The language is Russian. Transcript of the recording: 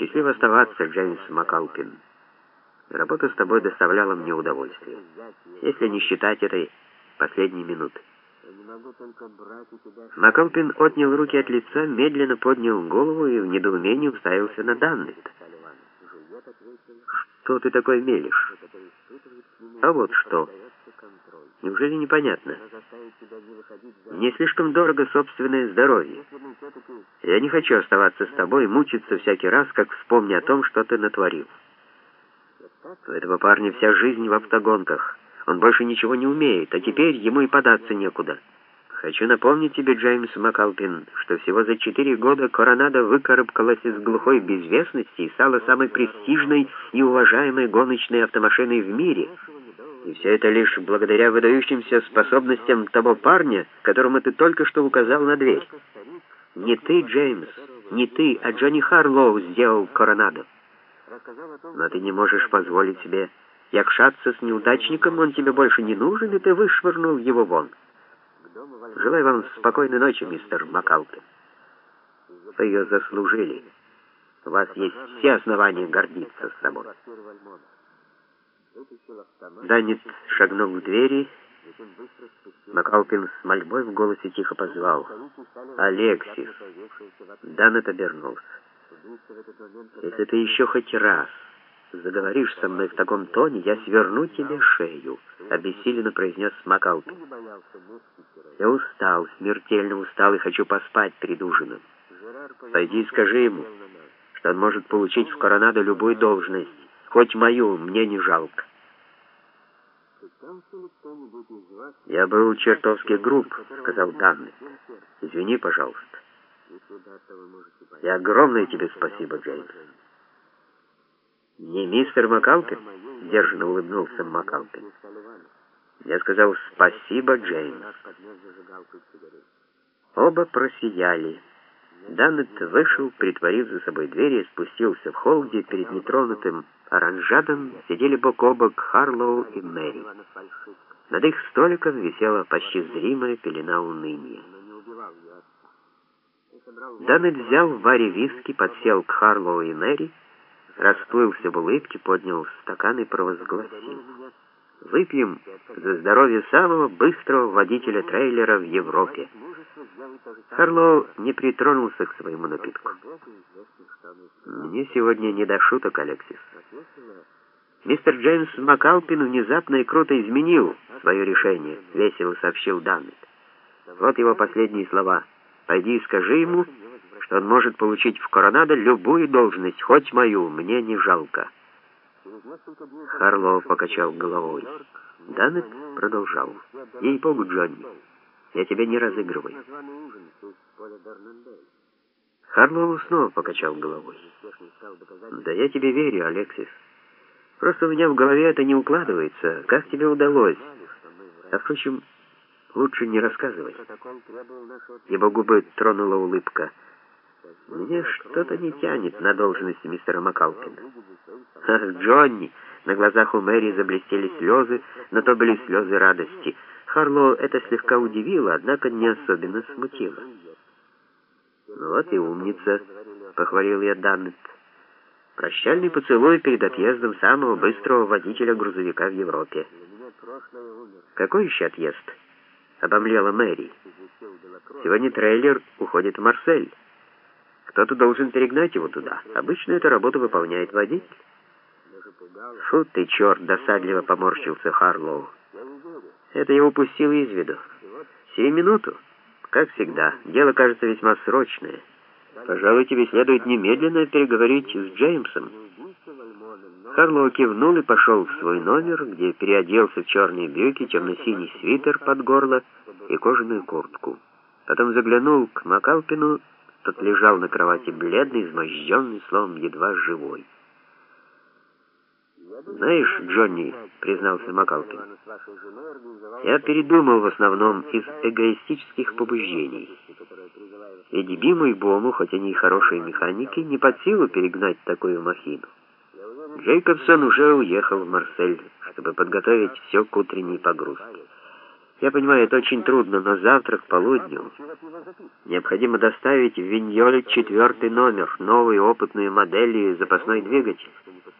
Счастливо оставаться, Джеймс Макалпин. Работа с тобой доставляла мне удовольствие, если не считать этой последней минуты. Макалпин отнял руки от лица, медленно поднял голову и в недоумении уставился на Даннет. «Что ты такой мелешь?» «А вот что. Неужели непонятно? Мне слишком дорого собственное здоровье. Я не хочу оставаться с тобой и мучиться всякий раз, как вспомню о том, что ты натворил. У этого парня вся жизнь в автогонках. Он больше ничего не умеет, а теперь ему и податься некуда». Хочу напомнить тебе, Джеймс Макалпин, что всего за четыре года Коронада выкарабкалась из глухой безвестности и стала самой престижной и уважаемой гоночной автомашиной в мире. И все это лишь благодаря выдающимся способностям того парня, которому ты только что указал на дверь. Не ты, Джеймс, не ты, а Джонни Харлоу сделал Коронадо. Но ты не можешь позволить себе якшаться с неудачником, он тебе больше не нужен, и ты вышвырнул его вон. Желаю вам спокойной ночи, мистер Макалпин. Вы ее заслужили. У вас есть все основания гордиться собой. Данит шагнул к двери. Макалпин с мольбой в голосе тихо позвал. «Алексис!» Данет обернулся. «Если ты еще хоть раз заговоришь со мной в таком тоне, я сверну тебе шею», — обессиленно произнес Макалпин. «Я устал, смертельно устал и хочу поспать перед ужином. Пойди и скажи ему, что он может получить в Коронадо любую должность, хоть мою, мне не жалко». «Я был чертовски груб», — сказал Данный. «Извини, пожалуйста». «И огромное тебе спасибо, Джеймс». «Не мистер Макалпин?» — сдержанно улыбнулся Макалпин. Я сказал «Спасибо, Джеймс». Оба просияли. Даннет вышел, притворив за собой дверь и спустился в холл, где перед нетронутым оранжадом сидели бок о бок Харлоу и Мэри. Над их столиком висела почти зримая пелена уныния. Даннет взял в варе виски, подсел к Харлоу и Мэри, расплылся в улыбке, поднял стакан и провозгласил. «Выпьем за здоровье самого быстрого водителя трейлера в Европе». Харлоу не притронулся к своему напитку. «Мне сегодня не до шуток, Алексис. Мистер Джеймс Макалпин внезапно и круто изменил свое решение», — весело сообщил Даннет. «Вот его последние слова. Пойди и скажи ему, что он может получить в Коронадо любую должность, хоть мою, мне не жалко». Харлоу покачал головой. Даннет продолжал. «Ей-богу, Джонни, я тебя не разыгрываю». Харлоу снова покачал головой. «Да я тебе верю, Алексис. Просто у меня в голове это не укладывается. Как тебе удалось? А, впрочем, лучше не рассказывай». Его губы тронула улыбка. «Мне что-то не тянет на должность мистера Макалкина». «Ах, Джонни!» На глазах у Мэри заблестели слезы, но то были слезы радости. Харлоу это слегка удивило, однако не особенно смутило. «Ну вот и умница», — похвалил я Даннет. «Прощальный поцелуй перед отъездом самого быстрого водителя грузовика в Европе». «Какой еще отъезд?» — обомлела Мэри. «Сегодня трейлер уходит в Марсель. Кто-то должен перегнать его туда. Обычно эту работу выполняет водитель». «Фу ты, черт!» — досадливо поморщился Харлоу. «Это я упустил из виду. Сию минуту». Как всегда, дело кажется весьма срочное. Пожалуй, тебе следует немедленно переговорить с Джеймсом. Харлоу кивнул и пошел в свой номер, где переоделся в черные брюки, темно-синий свитер под горло и кожаную куртку. Потом заглянул к Макалпину, тот лежал на кровати бледный, изможденный, словом, едва живой. «Знаешь, Джонни», — признался Макалкин, — «я передумал в основном из эгоистических побуждений. Эдди Биму и Бому, хоть они и хорошие механики, не под силу перегнать такую махину. Джейкобсон уже уехал в Марсель, чтобы подготовить все к утренней погрузке. Я понимаю, это очень трудно, но завтра к полудню необходимо доставить в Виньоль четвертый номер, новые опытные модели и запасной двигатель.